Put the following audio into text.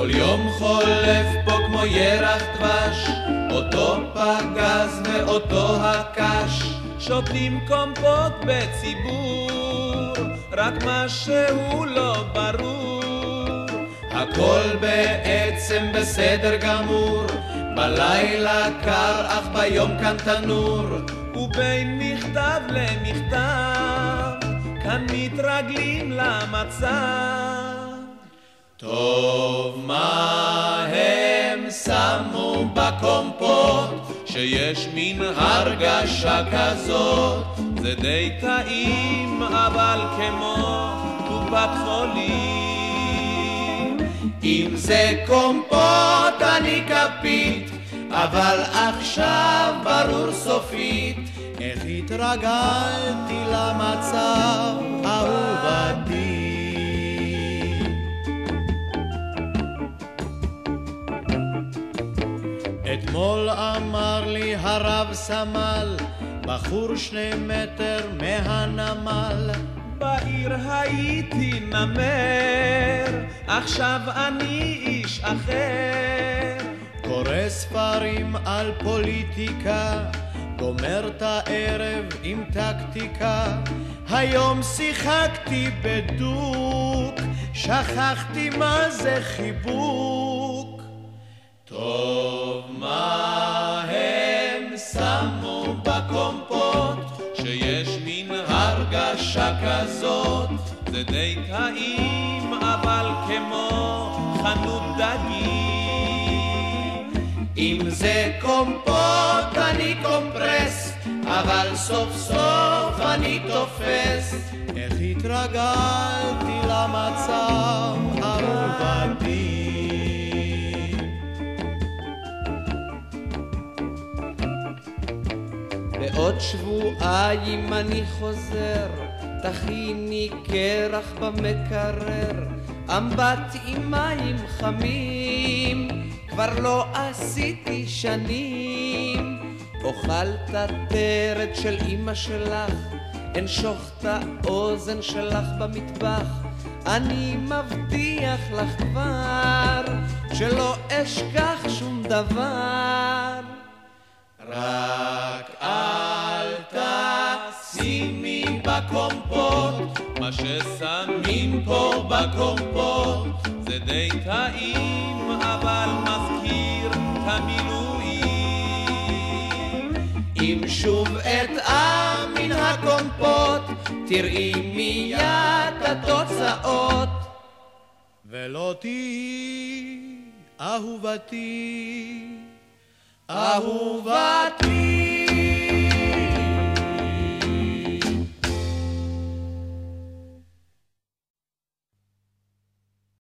כל יום חולף פה כמו ירח דבש, אותו פגז ואותו הקש, שותים קומפות בציבור, רק משהו לא ברור. הכל בעצם בסדר גמור, בלילה קר אך ביום כאן תנור, ובין מכתב למכתב, כאן מתרגלים למצב. טוב מה הם שמו בקומפוט, שיש מין הרגשה כזאת, זה די טעים אבל כמו קופת חולים. אם זה קומפוט אני כפית, אבל עכשיו ברור סופית, איך התרגלתי למצב אהובתי. אתמול אמר לי הרב סמל, בחור שני מטר מהנמל, בעיר הייתי נמר, עכשיו אני איש אחר. קורא ספרים על פוליטיקה, גומר את הערב עם טקטיקה. היום שיחקתי בדוק, שכחתי מה זה חיבוק. כזאת, זה די טעים אבל כמו חנות דגים. אם זה קומפוט אני קומפרס, אבל סוף סוף אני תופס. איך התרגלתי למצב אהובתי. בעוד שבועיים אני חוזר, תכיני קרח במקרר, אמבט עם מים חמים, כבר לא עשיתי שנים. אוכל את הטרד של אמא שלך, אנשוך את האוזן שלך במטבח, אני מבטיח לך כבר, שלא אשכח שום דבר. רק אל תשימי ששמים פה בקומפוט זה די טעים אבל מזכיר את המילואים. אם שוב אטעה מן הקומפוט תראי מיד התוצאות. ולא תהיי אהובתי אהוב